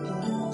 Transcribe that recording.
嗯。